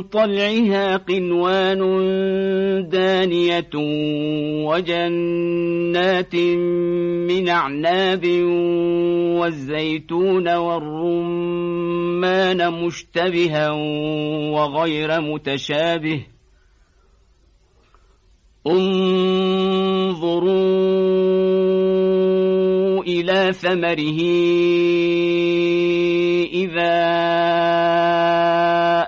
طلعها قنوان دانية وجنات من أعناب والزيتون والرمان مشتبها وغير متشابه. انظروا إلى ثمره